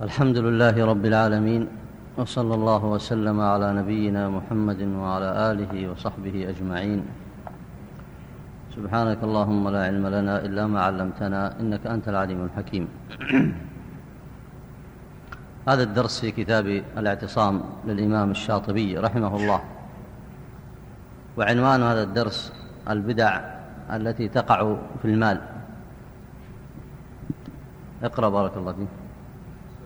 الحمد لله رب العالمين وصلى الله وسلم على نبينا محمد وعلى آله وصحبه أجمعين. سبحانك اللهم لا علم لنا إلا ما علمتنا إنك أنت العليم الحكيم. هذا الدرس في كتاب الاعتصام للإمام الشاطبي رحمه الله. وعنوان هذا الدرس البدع التي تقع في المال. اقرأ بارك الله فيك.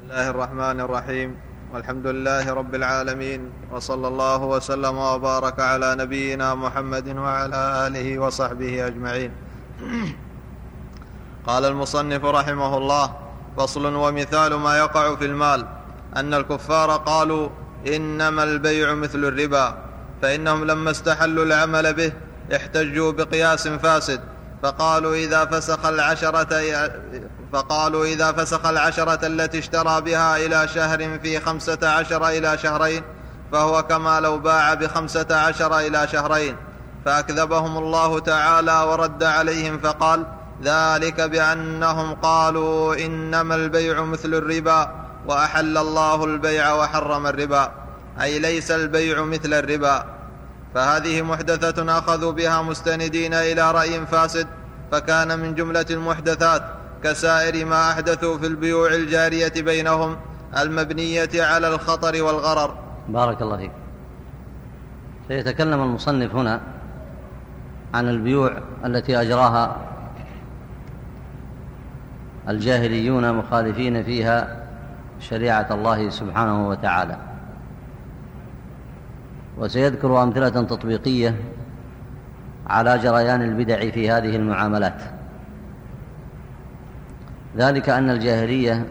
الله الرحمن الرحيم والحمد لله رب العالمين وصلى الله وسلم وبارك على نبينا محمد وعلى اله وصحبه اجمعين قال المصنف رحمه الله فصل ومثال ما يقع في المال ان الكفار قالوا انما البيع مثل الربا فانهم لما استحلوا العمل به احتجوا بقياس فاسد فقالوا اذا فسخ العشره فقالوا إذا فسخ العشرة التي اشترى بها إلى شهر في خمسة عشر إلى شهرين فهو كما لو باع بخمسة عشر إلى شهرين. فأكذبهم الله تعالى ورد عليهم فقال ذلك بأنهم قالوا إنما البيع مثل الربا وأحل الله البيع وحرم الربا أي ليس البيع مثل الربا. فهذه محدثة أخذوا بها مستندين إلى رأي فاسد فكان من جملة المحدثات كسائر ما أحدثوا في البيوع الجارية بينهم المبنية على الخطر والغرر. بارك الله فيك. سيتكلم المصنف هنا عن البيوع التي أجراها الجاهليون مخالفين فيها شريعة الله سبحانه وتعالى. وسيذكر أمثلة تطبيقية على جريان البدع في هذه المعاملات. ذلك أن الجاهلية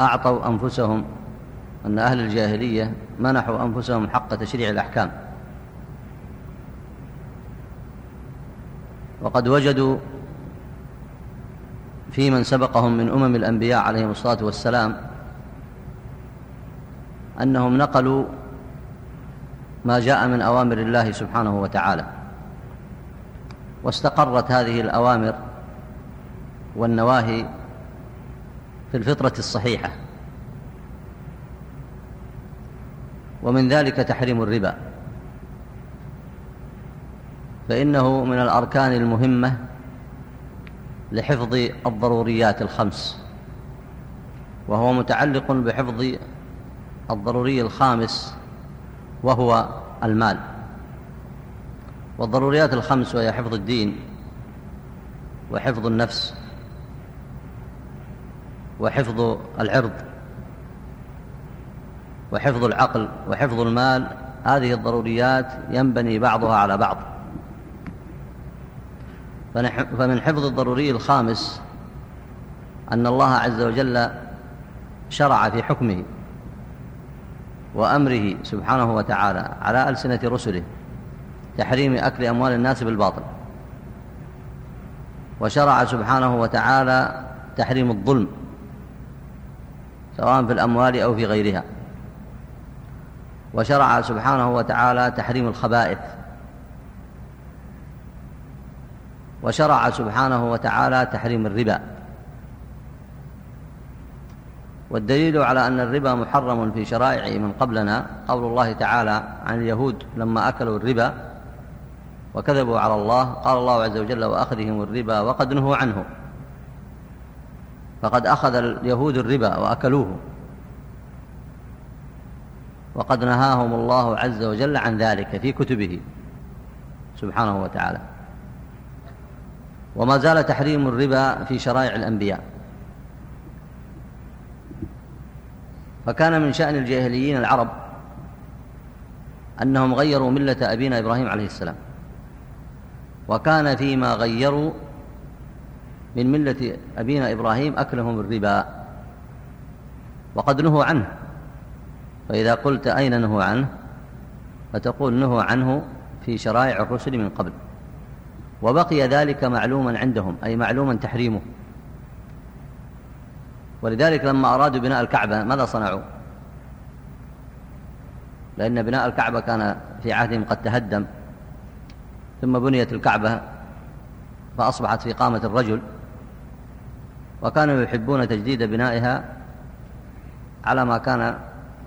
أعطوا أنفسهم أن أهل الجاهلية منحوا أنفسهم حق تشريع الأحكام. وقد وجدوا في من سبقهم من أمم الأنبياء عليهم الصلاة والسلام أنهم نقلوا ما جاء من أوامر الله سبحانه وتعالى واستقرت هذه الأوامر والنواهي في الفطرة الصحيحة. ومن ذلك تحريم الربا. فإنه من الأركان المهمة لحفظ الضروريات الخمس. وهو متعلق بحفظ الضروري الخامس وهو المال. والضروريات الخمس وهي حفظ الدين وحفظ النفس وحفظ العرض وحفظ العقل وحفظ المال هذه الضروريات ينبني بعضها على بعض. فمن حفظ الضروري الخامس أن الله عز وجل شرع في حكمه وأمره سبحانه وتعالى على ألسنة رسله تحريم أكل أموال الناس بالباطل. وشرع سبحانه وتعالى تحريم الظلم. سواء في الأموال أو في غيرها. وشرع سبحانه وتعالى تحريم الخبائث. وشرع سبحانه وتعالى تحريم الربا. والدليل على أن الربا محرم في شرائع من قبلنا قول الله تعالى عن اليهود لما أكلوا الربا وكذبوا على الله قال الله عز وجل وأخذهم الربا وقد نهوا عنه. فقد أخذ اليهود الربا وأكلوه. وقد نهاهم الله عز وجل عن ذلك في كتبه سبحانه وتعالى. وما زال تحريم الربا في شرائع الأنبياء. فكان من شأن الجاهليين العرب أنهم غيروا ملة أبينا إبراهيم عليه السلام. وكان فيما غيروا من ملة أبينا إبراهيم أكلهم الربا. وقد نهوا عنه. فإذا قلت أين نهوا عنه؟ فتقول نهوا عنه في شرائع الرسل من قبل. وبقي ذلك معلوما عندهم أي معلوما تحريمه. ولذلك لما أرادوا بناء الكعبة ماذا صنعوا؟ لأن بناء الكعبة كان في عهدهم قد تهدم. ثم بنيت الكعبة فأصبحت في قامة الرجل. وكانوا يحبون تجديد بنائها على ما كان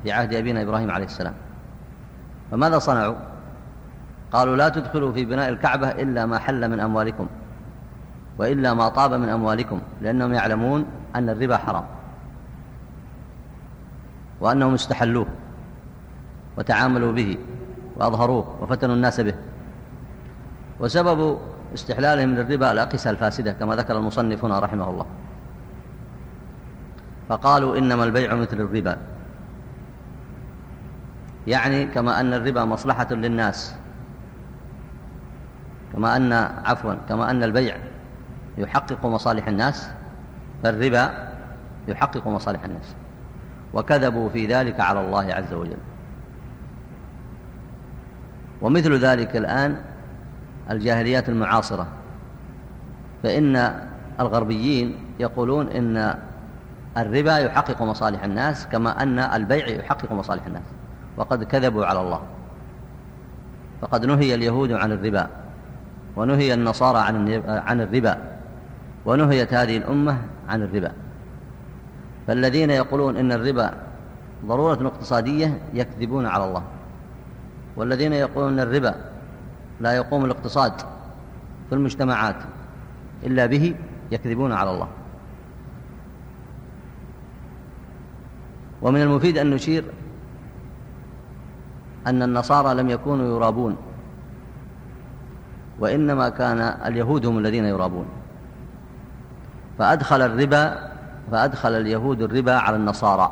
في عهد أبينا إبراهيم عليه السلام. فماذا صنعوا؟ قالوا لا تدخلوا في بناء الكعبة إلا ما حل من أموالكم وإلا ما طاب من أموالكم لأنهم يعلمون أن الربا حرام وأنهم استحلوه وتعاملوا به وأظهروه وفتنوا الناس به. وسبب استحلالهم للربا الأقسى الفاسدة كما ذكر المصنف هنا رحمه الله. فقالوا إنما البيع مثل الربا. يعني كما أن الربا مصلحة للناس. كما أن عفوا كما أن البيع يحقق مصالح الناس فالربا يحقق مصالح الناس. وكذبوا في ذلك على الله عز وجل. ومثل ذلك الآن الجاهليات المعاصرة. فإن الغربيين يقولون إن الربا يحقق مصالح الناس كما أن البيع يحقق مصالح الناس. وقد كذبوا على الله. فقد نهي اليهود عن الربا. ونهي النصارى عن الربا. ونهيت هذه الأمة عن الربا. فالذين يقولون إن الربا ضرورة اقتصادية يكذبون على الله. والذين يقولون أن الربا لا يقوم الاقتصاد في المجتمعات إلا به يكذبون على الله. ومن المفيد أن نشير أن النصارى لم يكونوا يرابون وإنما كان اليهود هم الذين يرابون. فأدخل الربا فأدخل اليهود الربا على النصارى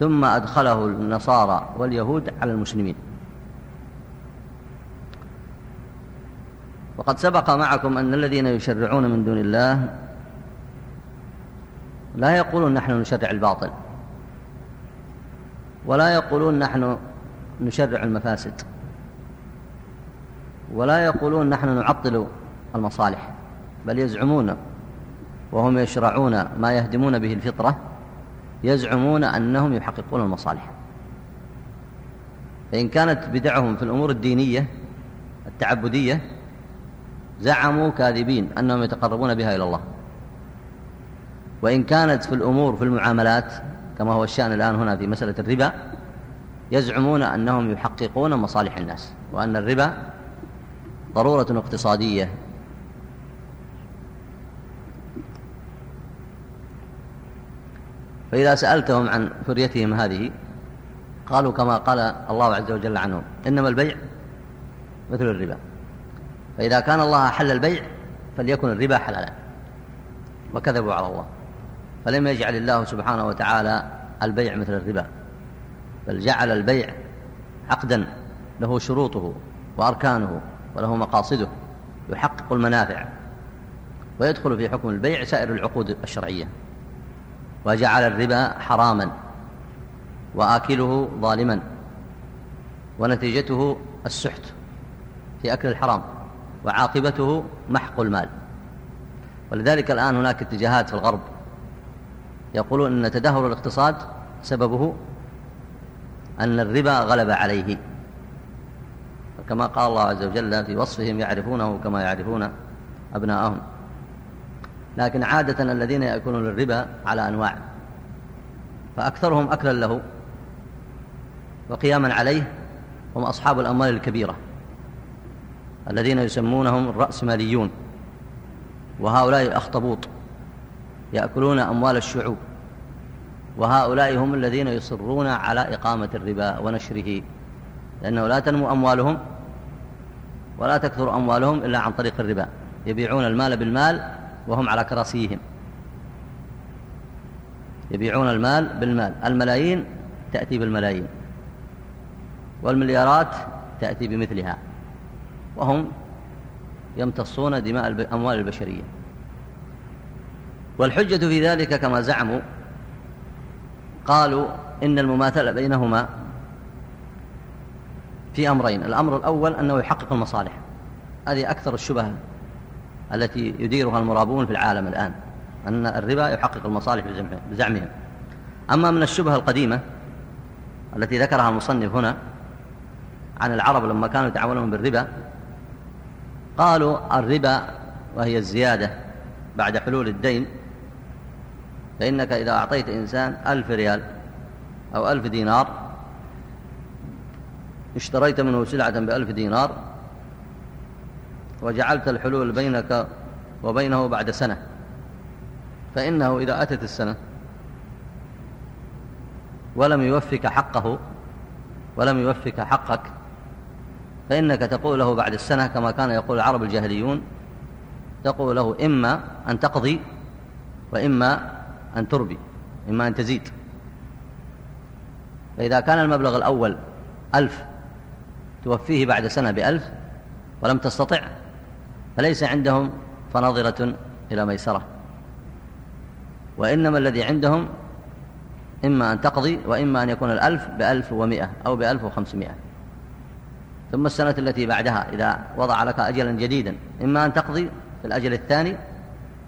ثم أدخله النصارى واليهود على المسلمين. وقد سبق معكم أن الذين يشرعون من دون الله لا يقولون نحن نشرع الباطل. ولا يقولون نحن نشرع المفاسد. ولا يقولون نحن نعطل المصالح بل يزعمون وهم يشرعون ما يهدمون به الفطرة يزعمون أنهم يحققون المصالح. فإن كانت بدعهم في الأمور الدينية التعبدية زعموا كاذبين أنهم يتقربون بها إلى الله. وإن كانت في الأمور في المعاملات كما هو الشأن الآن هنا في مسألة الربا يزعمون أنهم يحققون مصالح الناس وأن الربا ضرورة اقتصادية. فإذا سألتهم عن فريتهم هذه قالوا كما قال الله عز وجل عنهم إنما البيع مثل الربا. فإذا كان الله حل البيع فليكن الربا حلالا. وكذبوا على الله. فلم يجعل الله سبحانه وتعالى البيع مثل الربا بل جعل البيع عقدا له شروطه وأركانه وله مقاصده يحقق المنافع ويدخل في حكم البيع سائر العقود الشرعية. وجعل الربا حراما وآكله ظالما ونتيجته السحت في أكل الحرام وعاقبته محق المال. ولذلك الآن هناك اتجاهات في الغرب يقولون أن تدهور الاقتصاد سببه أن الربا غلب عليه. كما قال الله عز وجل في وصفهم يعرفونه كما يعرفون أبناءهم. لكن عادة الذين يأكلون الربا على أنواع فأكثرهم أكلا له وقياما عليه هم أصحاب الأموال الكبيرة الذين يسمونهم الرأسماليون وهؤلاء الأخطبوط. يأكلون أموال الشعوب. وهؤلاء هم الذين يصرون على إقامة الربا ونشره. لأنه لا تنمو أموالهم ولا تكثر أموالهم إلا عن طريق الربا. يبيعون المال بالمال وهم على كراسيهم. يبيعون المال بالمال. الملايين تأتي بالملايين. والمليارات تأتي بمثلها. وهم يمتصون دماء الأموال البشرية. والحجة في ذلك كما زعموا قالوا إن المماثلة بينهما في أمرين. الأمر الأول أنه يحقق المصالح. هذه أكثر الشبه التي يديرها المرابون في العالم الآن أن الربا يحقق المصالح بزعمهم أما من الشبه القديمة التي ذكرها المصنف هنا عن العرب لما كانوا يتعاملون بالربا قالوا الربا وهي الزيادة بعد حلول الدين فإنك إذا أعطيت إنسان ألف ريال أو ألف دينار اشتريت منه سلعة بألف دينار وجعلت الحلول بينك وبينه بعد سنة فإنه إذا أتت السنة ولم يوفك حقه ولم يوفك حقك فإنك تقول له بعد السنة كما كان يقول العرب الجاهليون تقول له إما أن تقضي وإما أن تربي إما أن تزيد. فإذا كان المبلغ الأول ألف توفيه بعد سنة بألف ولم تستطع فليس عندهم فنظرة إلى ميسرة. وإنما الذي عندهم إما أن تقضي وإما أن يكون الألف بألف ومئة أو بألف وخمسمائة ثم السنة التي بعدها إذا وضع لك أجلا جديدا إما أن تقضي في الأجل الثاني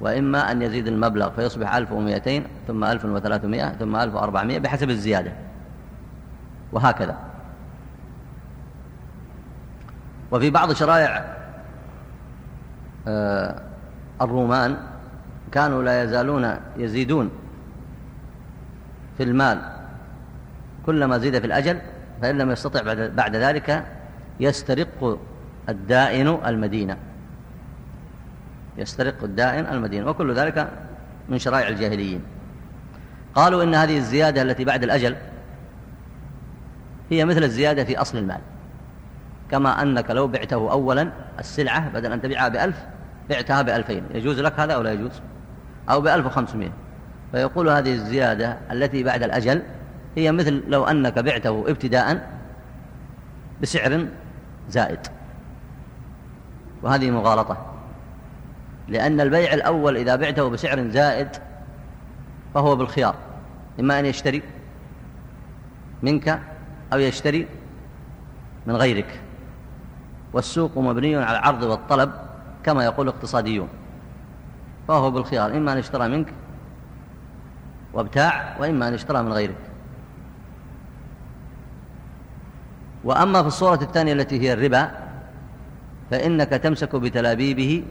وإما أن يزيد المبلغ فيصبح ألف ومئتين ثم ألف وثلاثمائة ثم ألف وأربعمائة بحسب الزيادة. وهكذا. وفي بعض شرائع آه، الرومان كانوا لا يزالون يزيدون في المال. كلما زيد في الأجل فإن لم يستطع بعد ذلك يسترق الدائن المدينة. يسترق الدائن المدينة وكل ذلك من شرائع الجاهليين. قالوا إن هذه الزيادة التي بعد الأجل هي مثل الزيادة في أصل المال. كما أنك لو بعته أولا السلعة بدل أن تبيعها بألف بعتها بألفين. يجوز لك هذا أو لا يجوز؟ أو بألف وخمسمائة فيقول هذه الزيادة التي بعد الأجل هي مثل لو أنك بعته ابتداء بسعر زائد. وهذه مغالطة. لأن البيع الأول إذا بعته بسعر زائد فهو بالخيار إما أن يشتري منك أو يشتري من غيرك. والسوق مبني على العرض والطلب كما يقول الاقتصاديون فهو بالخيار إما أن يشترى منك وابتاع وإما أن يشترى من غيرك. وأما في الصورة الثانية التي هي الربا فإنك تمسك بتلابيبه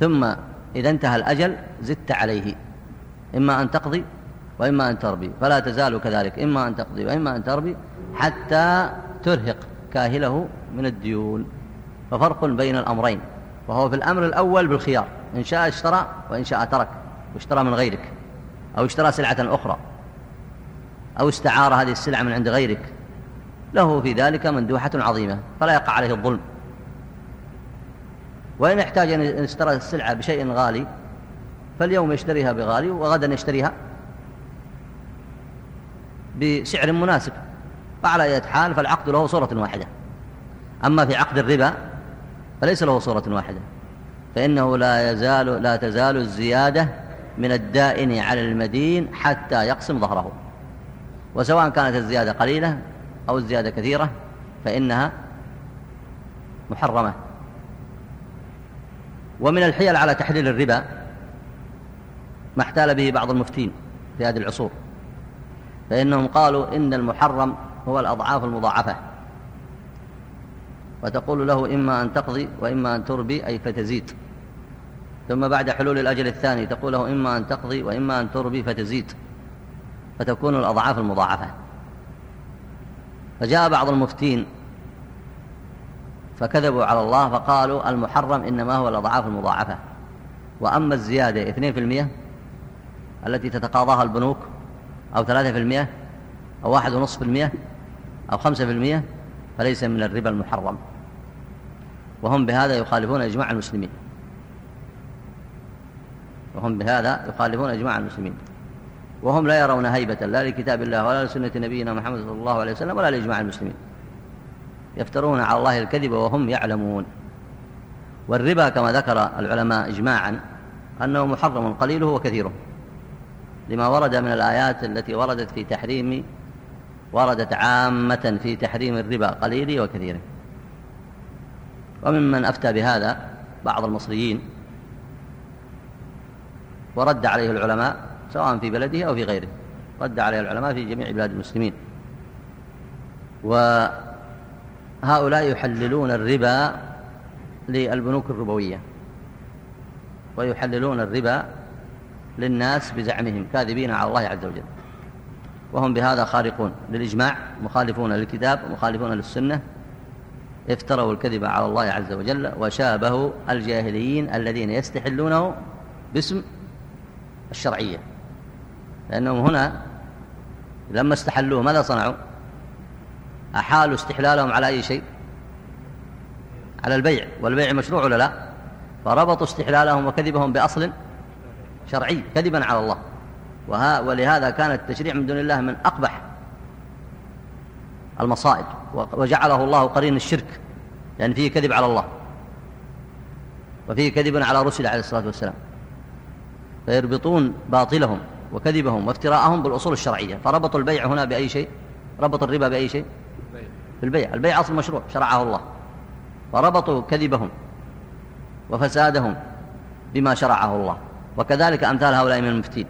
ثم إذا انتهى الأجل زدت عليه. إما أن تقضي وإما أن تربي. فلا تزال كذلك. إما أن تقضي وإما أن تربي حتى ترهق كاهله من الديون. ففرق بين الأمرين. وهو في الأمر الأول بالخيار. إن شاء اشترى وإن شاء ترك. واشترى من غيرك. أو اشترى سلعة أخرى. أو استعار هذه السلعة من عند غيرك. له في ذلك مندوحة عظيمة. فلا يقع عليه الظلم. وإن احتاج أن يشترى السلعة بشيء غالي فاليوم يشتريها بغالي وغدا يشتريها بسعر مناسب. وعلى أي حال فالعقد له صورة واحدة. أما في عقد الربا فليس له صورة واحدة. فإنه لا يزال لا تزال الزيادة من الدائن على المدين حتى يقسم ظهره. وسواء كانت الزيادة قليلة أو الزيادة كثيرة فإنها محرمة. ومن الحيل على تحليل الربا ما احتال به بعض المفتين في هذه العصور. فإنهم قالوا إن المحرم هو الأضعاف المضاعفة. وتقول له إما أن تقضي وإما أن تربي أي فتزيد. ثم بعد حلول الأجل الثاني تقول له إما أن تقضي وإما أن تربي فتزيد. فتكون الأضعاف المضاعفة. فجاء بعض المفتين فكذبوا على الله فقالوا المحرم إنما هو الأضعاف المضاعفة. وأما الزيادة 2% التي تتقاضاها البنوك أو 3% أو 1.5% أو 5% فليس من الربا المحرم. وهم بهذا يخالفون إجماع المسلمين. وهم بهذا يخالفون إجماع المسلمين. وهم لا يرون هيبة لا لكتاب الله ولا لسنة نبينا محمد صلى الله عليه وسلم ولا لإجماع المسلمين. يفترون على الله الكذب وهم يعلمون. والربا كما ذكر العلماء إجماعا أنه محرم قليله وكثيره. لما ورد من الآيات التي وردت في تحريم وردت عامة في تحريم الربا قليله وكثيره. وممن أفتى بهذا بعض المصريين ورد عليه العلماء سواء في بلده أو في غيره رد عليه العلماء في جميع بلاد المسلمين. وهؤلاء يحللون الربا للبنوك الربوية ويحللون الربا للناس بزعمهم كاذبين على الله عز وجل. وهم بهذا خارقون للإجماع مخالفون للكتاب مخالفون للسنة. افتروا الكذب على الله عز وجل وشابهوا الجاهليين الذين يستحلونه باسم الشرعية. لأنهم هنا لما استحلوه ماذا صنعوا؟ أحالوا استحلالهم على أي شيء؟ على البيع والبيع مشروع ولا لا؟ فربطوا استحلالهم وكذبهم بأصل شرعي كذبا على الله. وها ولهذا كان التشريع من دون الله من أقبح المصائب وجعله الله قرين الشرك لأن فيه كذب على الله. وفيه كذب على رسل عليه الصلاة والسلام. فيربطون باطلهم وكذبهم وافتراءهم بالأصول الشرعية. فربطوا البيع هنا بأي شيء؟ ربط الربا بأي شيء؟ في البيع. البيع أصل مشروع شرعه الله. فربطوا كذبهم وفسادهم بما شرعه الله. وكذلك أمثال هؤلاء من المفتين.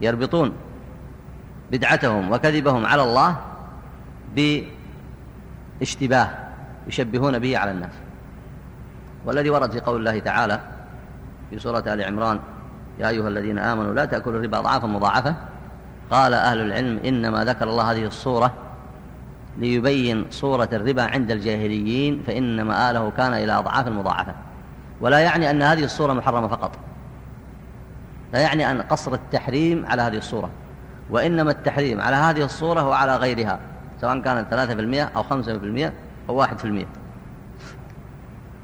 يربطون بدعتهم وكذبهم على الله باشتباه يشبهون به على الناس. والذي ورد في قول الله تعالى في سورة آل عمران يا أيها الذين آمنوا لا تأكلوا الربا أضعافا مضاعفة. قال أهل العلم إنما ذكر الله هذه الصورة ليبين صورة الربا عند الجاهليين فإن مآله كان إلى أضعاف مضاعفة ولا يعني أن هذه الصورة محرمة فقط. لا يعني أن قصر التحريم على هذه الصورة. وإنما التحريم على هذه الصورة وعلى غيرها سواء كانت ثلاثة في المئة أو خمسة في المئة أو واحد في المئة.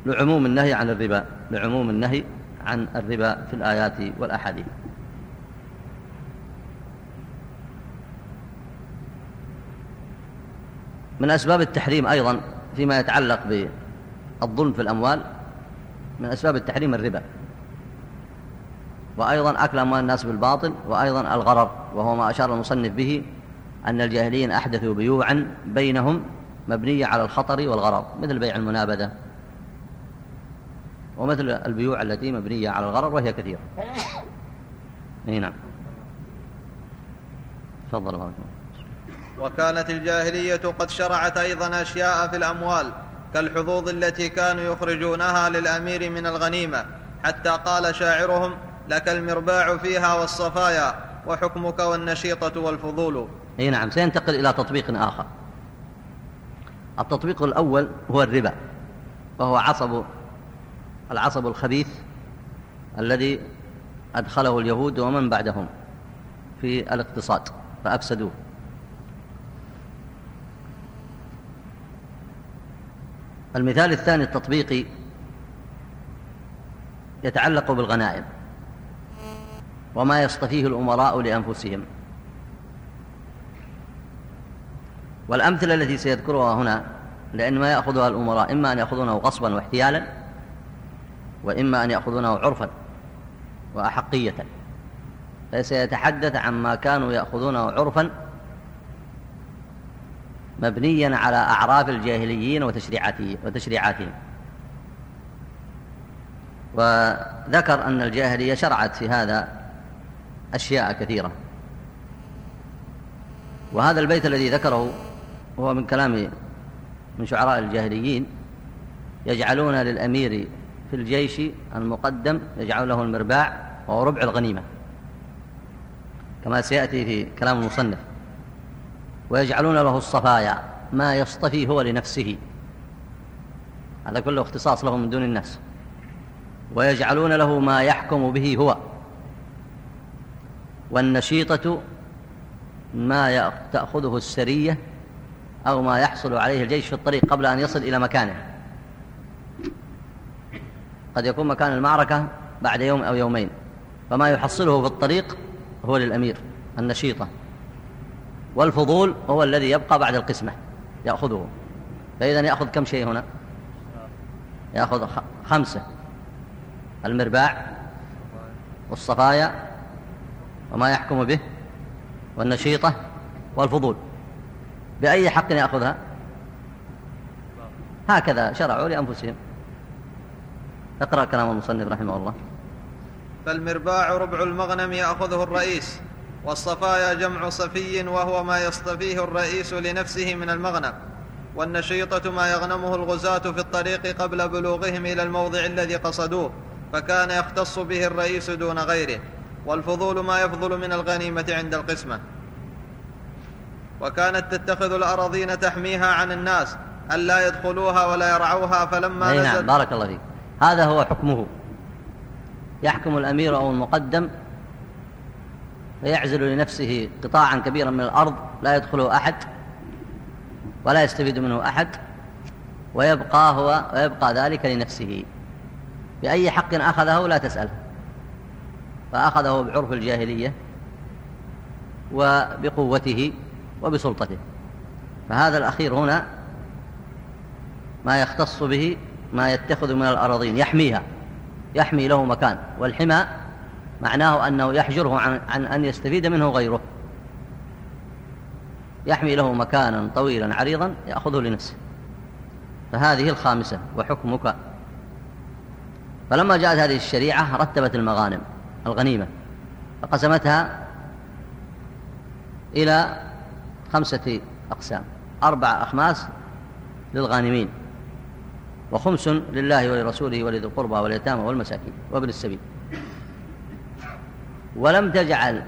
لعموم النهي عن الربا لعموم النهي عن الربا في الآيات والأحاديث. من أسباب التحريم أيضا فيما يتعلق بالظلم في الأموال من أسباب التحريم الربا. وأيضا أكل أموال الناس بالباطل وأيضا الغرر وهو ما أشار المصنف به أن الجاهليين أحدثوا بيوعا بينهم مبنية على الخطر والغرر مثل بيع المنابذة ومثل البيوع التي مبنية على الغرر وهي كثيرة. اي نعم. تفضل بارك وكانت الجاهلية قد شرعت أيضا أشياء في الأموال كالحظوظ التي كانوا يخرجونها للأمير من الغنيمة حتى قال شاعرهم لك المرباع فيها والصفايا وحكمك والنشيطة والفضول. أي نعم سينتقل إلى تطبيق آخر. التطبيق الأول هو الربا وهو عصب العصب الخبيث الذي أدخله اليهود ومن بعدهم في الاقتصاد فأفسدوه. المثال الثاني التطبيقي يتعلق بالغنائم وما يصطفيه الأمراء لأنفسهم. والأمثلة التي سيذكرها هنا لأن ما يأخذها الأمراء إما أن يأخذونه غصبا واحتيالا وإما أن يأخذونه عرفا وأحقية. فسيتحدث عما كانوا يأخذونه عرفا مبنيا على أعراف الجاهليين وتشريعاتهم. وذكر أن الجاهلية شرعت في هذا أشياء كثيرة. وهذا البيت الذي ذكره هو من كلام من شعراء الجاهليين يجعلون للأمير في الجيش المقدم يجعل له المرباع وهو ربع الغنيمة كما سيأتي في كلام المصنف. ويجعلون له الصفايا ما يصطفي هو لنفسه. هذا كله اختصاص له من دون الناس. ويجعلون له ما يحكم به هو. والنشيطة ما تأخذه السرية أو ما يحصل عليه الجيش في الطريق قبل أن يصل إلى مكانه. قد يكون مكان المعركة بعد يوم أو يومين. فما يحصله في الطريق هو للأمير النشيطة. والفضول هو الذي يبقى بعد القسمة يأخذه. فإذا يأخذ كم شيء هنا؟ يأخذ خمسة. المرباع والصفايا وما يحكم به والنشيطة والفضول. بأي حق يأخذها؟ هكذا شرعوا لأنفسهم. اقرأ كلام المصنف رحمه الله. فالمرباع ربع المغنم يأخذه الرئيس. والصفايا جمع صفي وهو ما يصطفيه الرئيس لنفسه من المغنم والنشيطة ما يغنمه الغزاة في الطريق قبل بلوغهم إلى الموضع الذي قصدوه فكان يختص به الرئيس دون غيره والفضول ما يفضل من الغنيمة عند القسمة. وكانت تتخذ الأراضين تحميها عن الناس ألا يدخلوها ولا يرعوها فلما نعم بارك الله فيك. هذا هو حكمه. يحكم الأمير أو المقدم فيعزل لنفسه قطاعا كبيرا من الأرض لا يدخله أحد ولا يستفيد منه أحد ويبقى هو ويبقى ذلك لنفسه. بأي حق أخذه لا تسأل. فأخذه بعرف الجاهلية وبقوته وبسلطته. فهذا الأخير هنا ما يختص به ما يتخذ من الأراضين يحميها يحمي له مكان. والحمى معناه أنه يحجره عن, عن أن يستفيد منه غيره. يحمي له مكانا طويلا عريضا يأخذه لنفسه. فهذه الخامسة وحكمك. فلما جاءت هذه الشريعة رتبت المغانم الغنيمة فقسمتها إلى خمسة أقسام. أربع أخماس للغانمين وخمس لله ولرسوله ولذي القربى واليتامى والمساكين وابن السبيل. ولم تجعل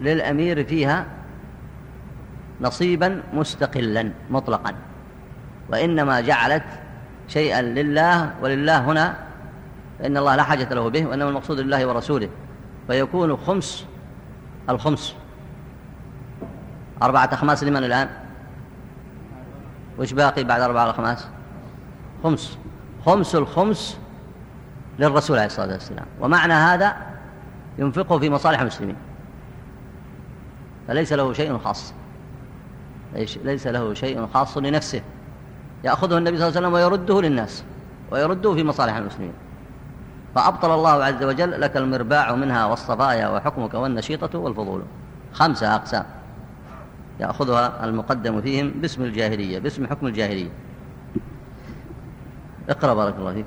للأمير فيها نصيبا مستقلا مطلقا. وإنما جعلت شيئا لله ولله هنا فإن الله لا حاجة له به وإنما المقصود لله ورسوله. فيكون خمس الخمس. أربعة أخماس لمن الآن؟ وش باقي بعد أربعة أخماس؟ خمس. خمس الخمس للرسول عليه الصلاة والسلام. ومعنى هذا ينفقه في مصالح المسلمين. فليس له شيء خاص. ليس له شيء خاص لنفسه. يأخذه النبي صلى الله عليه وسلم ويرده للناس ويرده في مصالح المسلمين. فأبطل الله عز وجل لك المرباع منها والصفايا وحكمك والنشيطة والفضول. خمسة أقسام. يأخذها المقدم فيهم باسم الجاهلية باسم حكم الجاهلية. اقرأ بارك الله فيك.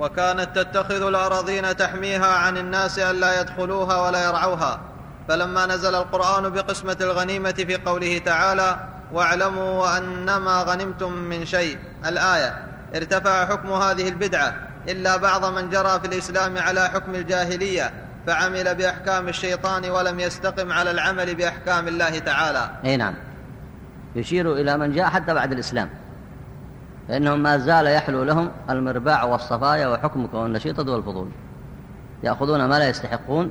وكانت تتخذ الأراضين تحميها عن الناس ألا يدخلوها ولا يرعوها. فلما نزل القرآن بقسمة الغنيمة في قوله تعالى واعلموا أنما غنمتم من شيء الآية. ارتفع حكم هذه البدعة. إلا بعض من جرى في الإسلام على حكم الجاهلية فعمل بأحكام الشيطان ولم يستقم على العمل بأحكام الله تعالى. أي نعم. يشير إلى من جاء حتى بعد الإسلام. فإنهم ما زال يحلو لهم المرباع والصفايا وحكمك والنشيطة والفضول يأخذون ما لا يستحقون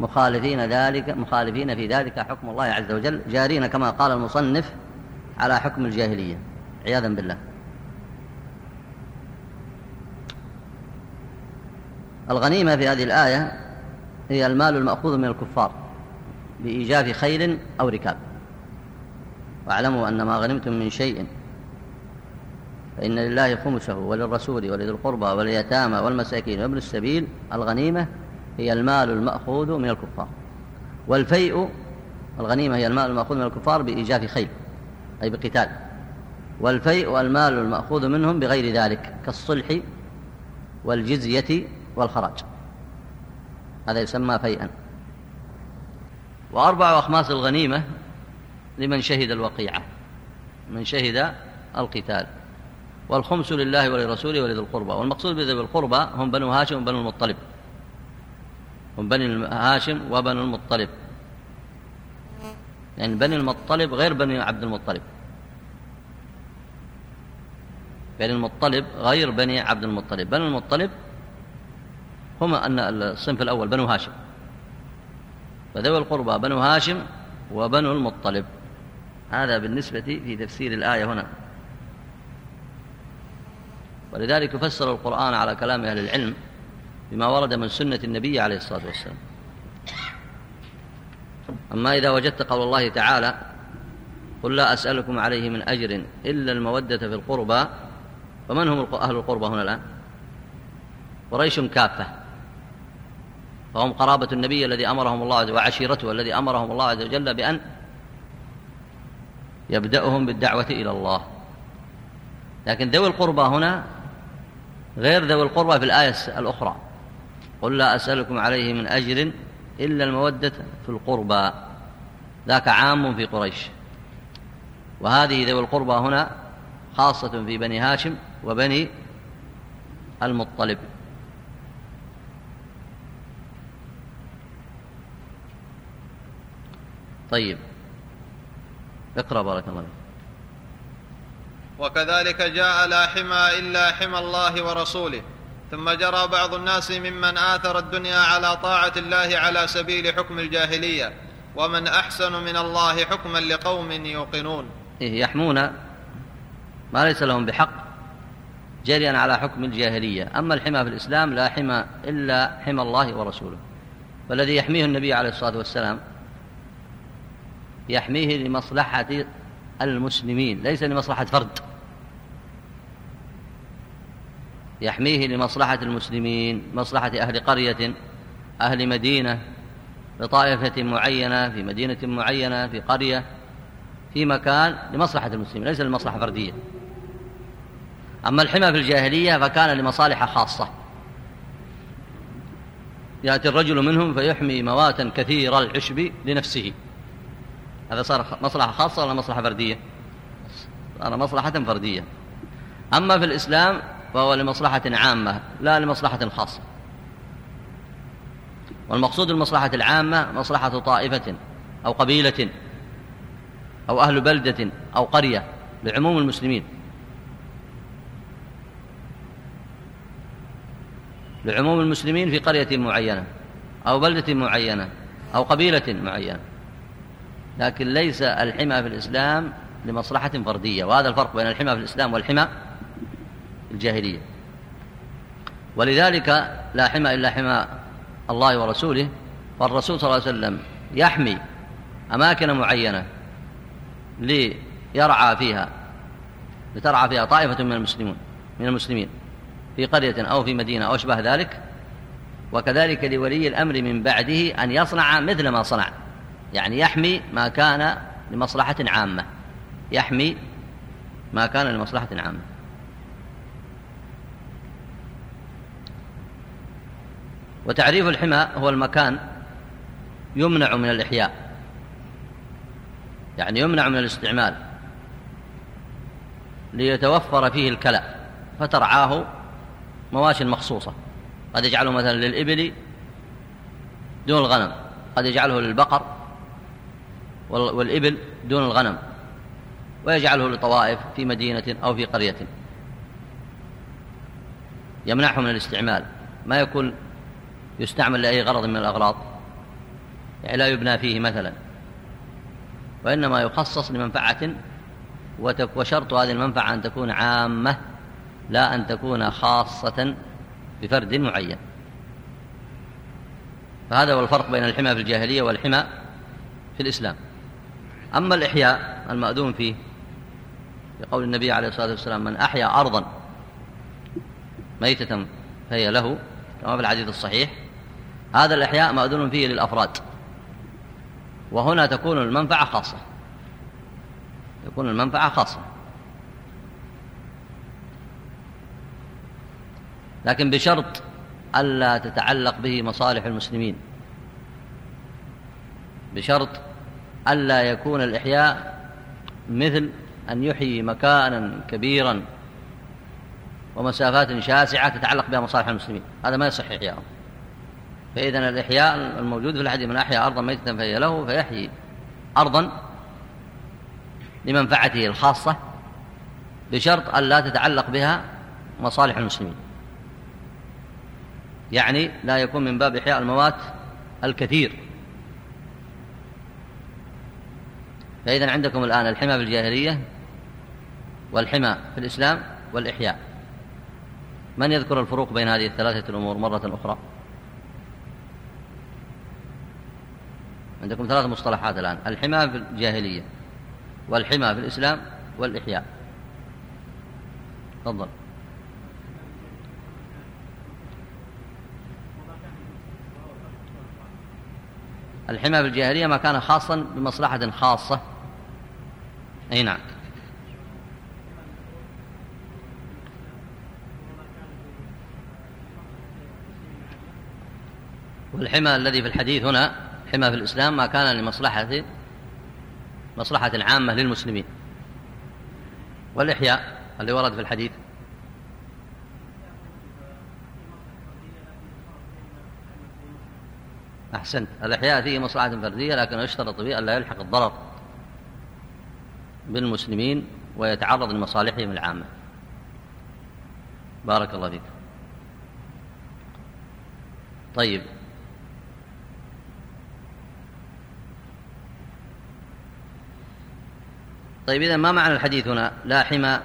مخالفين ذلك مخالفين في ذلك حكم الله عز وجل جارين كما قال المصنف على حكم الجاهلية. عياذا بالله. الغنيمة في هذه الآية هي المال المأخوذ من الكفار بإيجاف خيل أو ركاب. واعلموا أن ما غنمتم من شيء فإن لله خمسه وللرسول ولذي القربى واليتامى والمساكين وابن السبيل الغنيمة هي المال المأخوذ من الكفار. والفيء الغنيمة هي المال المأخوذ من الكفار بإيجاف خيل أي بقتال. والفيء المال المأخوذ منهم بغير ذلك كالصلح والجزية والخراج. هذا يسمى فيئا. وأربع أخماس الغنيمة لمن شهد الوقيعة من شهد القتال. والخمس لله ولرسوله ولذي القربى. والمقصود بذوي القربى هم بنو هاشم وبنو المطلب. هم بني هاشم وبنو المطلب. يعني بني المطلب غير بني عبد المطلب. بني المطلب غير بني عبد المطلب. بني المطلب هم أن الصنف الأول بنو هاشم. فذوي القربى بنو هاشم وبنو المطلب. هذا بالنسبة في تفسير الآية هنا. ولذلك يفسر القرآن على كلام أهل العلم بما ورد من سنة النبي عليه الصلاة والسلام. أما إذا وجدت قول الله تعالى قل لا أسألكم عليه من أجر إلا المودة في القربى فمن هم أهل القربى هنا الآن؟ قريش كافة. فهم قرابة النبي الذي أمرهم الله عز وجل وعشيرته الذي أمرهم الله عز وجل بأن يبدأهم بالدعوة إلى الله. لكن ذوي القربى هنا غير ذوي القربى في الآية الأخرى. قل لا أسألكم عليه من أجر إلا المودة في القربى. ذاك عام في قريش. وهذه ذوي القربى هنا خاصة في بني هاشم وبني المطلب. طيب. اقرأ بارك الله فيك. وكذلك جاء لا حمى إلا حمى الله ورسوله. ثم جرى بعض الناس ممن آثر الدنيا على طاعة الله على سبيل حكم الجاهلية ومن أحسن من الله حكما لقوم يوقنون. إيه يحمون ما ليس لهم بحق جريا على حكم الجاهلية. أما الحمى في الإسلام لا حمى إلا حمى الله ورسوله. فالذي يحميه النبي عليه الصلاة والسلام يحميه لمصلحة المسلمين ليس لمصلحة فرد. يحميه لمصلحة المسلمين مصلحة أهل قرية أهل مدينة لطائفة معينة في مدينة معينة في قرية في مكان لمصلحة المسلمين ليس لمصلحة فردية. أما الحمى في الجاهلية فكان لمصالح خاصة. يأتي الرجل منهم فيحمي مواتا كثير العشب لنفسه. هذا صار مصلحة خاصة ولا مصلحة فردية؟ صار مصلحة فردية. أما في الإسلام فهو لمصلحة عامة لا لمصلحة خاصة. والمقصود المصلحة العامة مصلحة طائفة أو قبيلة أو أهل بلدة أو قرية لعموم المسلمين. لعموم المسلمين في قرية معينة أو بلدة معينة أو قبيلة معينة. لكن ليس الحمى في الإسلام لمصلحة فردية وهذا الفرق بين الحمى في الإسلام والحمى الجاهلية. ولذلك لا حمى إلا حمى الله ورسوله فالرسول صلى الله عليه وسلم يحمي أماكن معينة ليرعى فيها لترعى فيها طائفة من المسلمون من المسلمين في قرية أو في مدينة أو أشبه ذلك وكذلك لولي الأمر من بعده أن يصنع مثل ما صنع. يعني يحمي ما كان لمصلحة عامة. يحمي ما كان لمصلحة عامة. وتعريف الحمى هو المكان يمنع من الإحياء. يعني يمنع من الاستعمال. ليتوفر فيه الكلى فترعاه مواشي مخصوصة. قد يجعله مثلا للإبل دون الغنم قد يجعله للبقر والإبل دون الغنم ويجعله لطوائف في مدينة أو في قرية. يمنعه من الاستعمال. ما يكون يستعمل لأي غرض من الأغراض. يعني لا يبنى فيه مثلا. وإنما يخصص لمنفعة وشرط هذه المنفعة أن تكون عامة لا أن تكون خاصة بفرد معين. فهذا هو الفرق بين الحمى في الجاهلية والحمى في الإسلام. أما الإحياء المأذون فيه يقول النبي عليه الصلاة والسلام من أحيا أرضا ميتة فهي له كما في الحديث الصحيح. هذا الإحياء مأذون فيه للأفراد. وهنا تكون المنفعة خاصة. تكون المنفعة خاصة. لكن بشرط ألا تتعلق به مصالح المسلمين. بشرط ألا يكون الإحياء مثل أن يحيي مكانا كبيرا ومسافات شاسعة تتعلق بها مصالح المسلمين. هذا ما يصح إحياءه. فإذا الإحياء الموجود في الحديث من أحيا أرضا ميتة فهي له فيحيي أرضا لمنفعته الخاصة بشرط أن لا تتعلق بها مصالح المسلمين. يعني لا يكون من باب إحياء الموات الكثير. فإذا عندكم الآن الحمى في الجاهلية والحمى في الإسلام والإحياء. من يذكر الفروق بين هذه الثلاثة الأمور مرة أخرى؟ عندكم ثلاث مصطلحات الآن. الحمى في الجاهلية والحمى في الإسلام والإحياء. تفضل. الحمى في الجاهلية ما كان خاصا بمصلحة خاصة أي نعم. والحمى الذي في الحديث هنا حمى في الإسلام ما كان لمصلحة مصلحة عامة للمسلمين. والإحياء اللي ورد في الحديث. أحسنت. الإحياء فيه مصلحة فردية لكن يشترط فيه ألا يلحق الضرر. بالمسلمين ويتعرض لمصالحهم العامة. بارك الله فيك. طيب. طيب إذا ما معنى الحديث هنا؟ لا حمى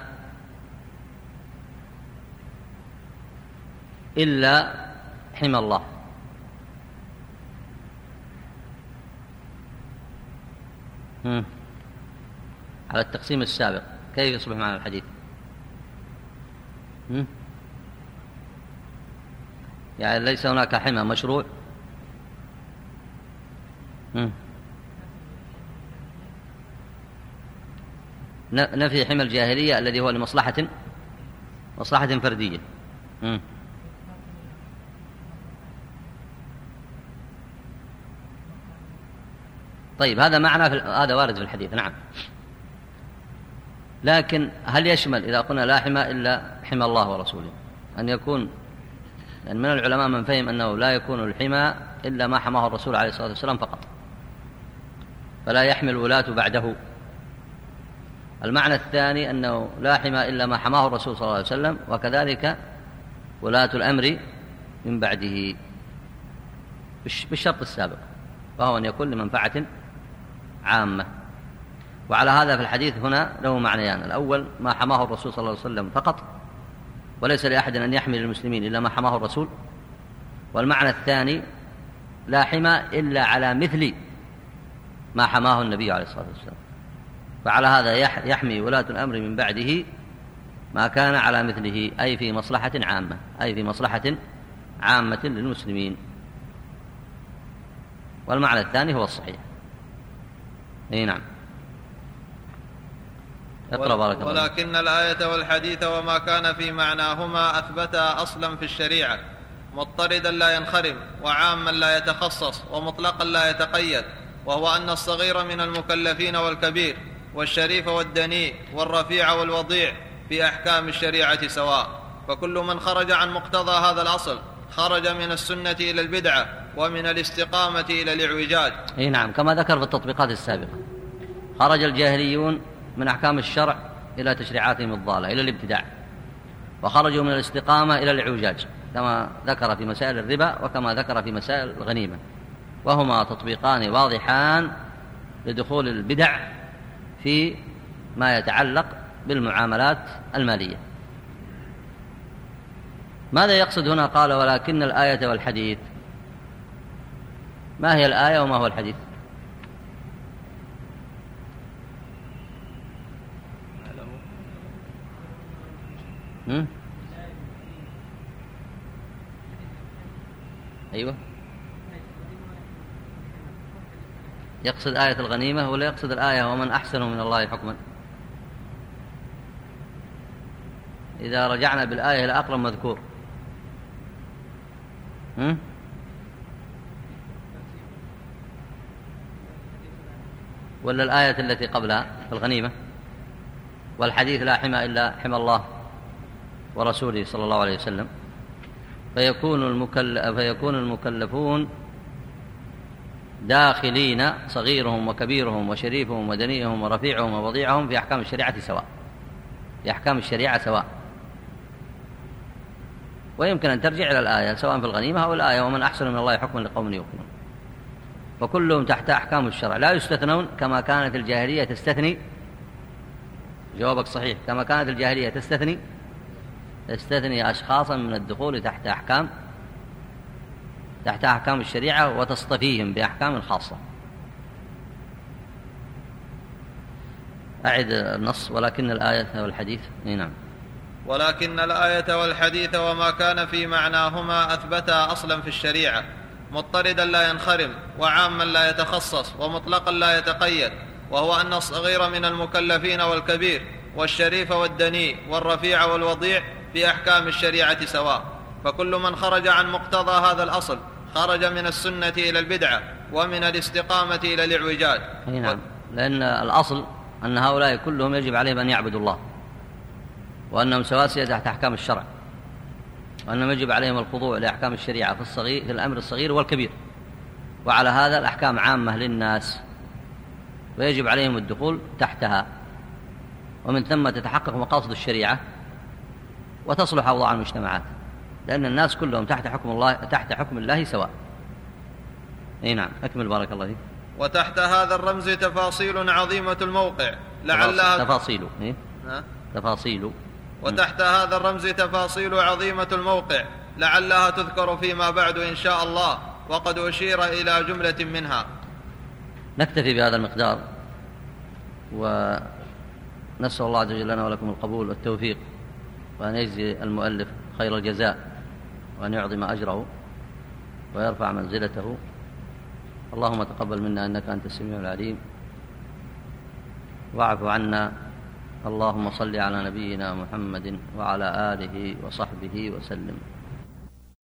إلا حمى الله. على التقسيم السابق. كيف يصبح معنى الحديث؟ يعني ليس هناك حمى مشروع؟ نفي حمى الجاهلية الذي هو لمصلحة مصلحة فردية. طيب هذا معنى في هذا وارد في الحديث. نعم. لكن هل يشمل إذا قلنا لا حمى إلا حمى الله ورسوله أن يكون لأن من العلماء من فهم أنه لا يكون الحمى إلا ما حماه الرسول عليه الصلاة والسلام فقط. فلا يحمل الولاة بعده. المعنى الثاني أنه لا حمى إلا ما حماه الرسول صلى الله عليه وسلم وكذلك ولاة الأمر من بعده. بالشرط السابق وهو أن يكون لمنفعة عامة. وعلى هذا في الحديث هنا له معنيان. الأول ما حماه الرسول صلى الله عليه وسلم فقط وليس لأحد أن يحمل المسلمين إلا ما حماه الرسول. والمعنى الثاني لا حمى إلا على مثل ما حماه النبي عليه الصلاة والسلام. فعلى هذا يحمي ولاة الأمر من بعده ما كان على مثله أي في مصلحة عامة أي في مصلحة عامة للمسلمين. والمعنى الثاني هو الصحيح. إي نعم. اقرأ بارك الله ولكن الآية والحديث وما كان في معناهما أثبتا أصلا في الشريعة. مضطردا لا ينخرم وعاما لا يتخصص ومطلقا لا يتقيد وهو أن الصغير من المكلفين والكبير والشريف والدنيء والرفيع والوضيع في أحكام الشريعة سواء. فكل من خرج عن مقتضى هذا الأصل خرج من السنة إلى البدعة ومن الاستقامة إلى الإعوجاج. أي نعم كما ذكر في التطبيقات السابقة. خرج الجاهليون من أحكام الشرع إلى تشريعاتهم الضالة إلى الابتداع. وخرجوا من الاستقامة إلى الإعوجاج كما ذكر في مسائل الربا وكما ذكر في مسائل الغنيمة. وهما تطبيقان واضحان لدخول البدع في ما يتعلق بالمعاملات المالية. ماذا يقصد هنا؟ قال ولكن الآية والحديث. ما هي الآية وما هو الحديث؟ أيوة. يقصد آية الغنيمة ولا يقصد الآية ومن أحسن من الله حكما؟ إذا رجعنا بالآية إلى أقرب مذكور. هم؟ ولا الآية التي قبلها الغنيمة؟ والحديث لا حمى إلا حمى الله. ورسوله صلى الله عليه وسلم فيكون, المكلف فيكون المكلفون داخلين صغيرهم وكبيرهم وشريفهم ودنيئهم ورفيعهم ووضيعهم في أحكام الشريعة سواء. في أحكام الشريعة سواء. ويمكن أن ترجع إلى الآية سواء في الغنيمة أو الآية ومن أحسن من الله حكما لقوم يوقنون. وكلهم تحت أحكام الشرع. لا يستثنون كما كانت الجاهلية تستثني. جوابك صحيح. كما كانت الجاهلية تستثني تستثني أشخاصا من الدخول تحت أحكام تحت أحكام الشريعة وتصطفيهم بأحكام خاصة. أعد النص ولكن الآية والحديث نعم. ولكن الآية والحديث وما كان في معناهما أثبتا أصلا في الشريعة مضطردا لا ينخرم وعاما لا يتخصص ومطلقا لا يتقيد وهو أن الصغير من المكلفين والكبير والشريف والدنيء والرفيع والوضيع في أحكام الشريعة سواء. فكل من خرج عن مقتضى هذا الأصل خرج من السنة إلى البدعة ومن الاستقامة إلى الإعوجاج. نعم. لأن الأصل أن هؤلاء كلهم يجب عليهم أن يعبدوا الله. وأنهم سواسية تحت أحكام الشرع. وأنهم يجب عليهم الخضوع لأحكام الشريعة في الصغير في الأمر الصغير والكبير. وعلى هذا الأحكام عامة للناس. ويجب عليهم الدخول تحتها. ومن ثم تتحقق مقاصد الشريعة. وتصلح أوضاع المجتمعات لأن الناس كلهم تحت حكم الله تحت حكم الله سواء. إي نعم أكمل بارك الله فيك. وتحت هذا الرمز تفاصيل عظيمة الموقع لعلها تفاصيل إيه؟ تفاصيل. وتحت هذا الرمز تفاصيل عظيمة الموقع لعلها تذكر فيما بعد إن شاء الله وقد أشير إلى جملة منها. نكتفي بهذا المقدار ونسأل الله عز وجل لنا ولكم القبول والتوفيق. وأن يجزي المؤلف خير الجزاء وأن يعظم أجره ويرفع منزلته. اللهم تقبل منا إنك أنت السميع العليم. واعف عنا. اللهم صل على نبينا محمد وعلى آله وصحبه وسلم.